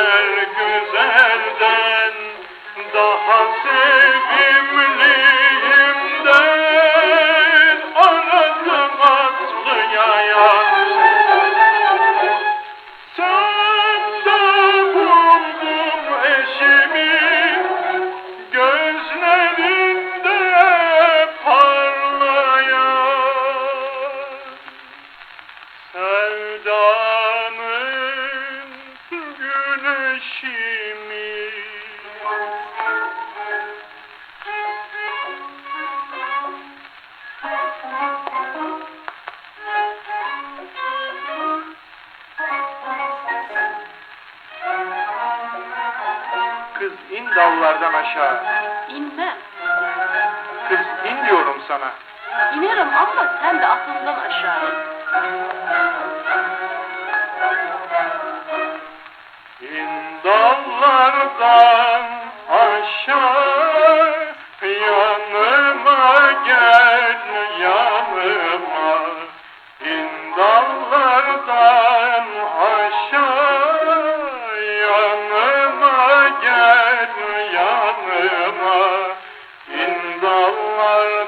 her güzelden daha sevimliyimden. Aradım atlıya Sende buldum eşimi gözlerinde parlayan. Sevdanın in dallardan aşağı. İnmem. Kız in diyorum sana. İnerim ama sen de aklımdan aşağı in. İn dallardan dallardan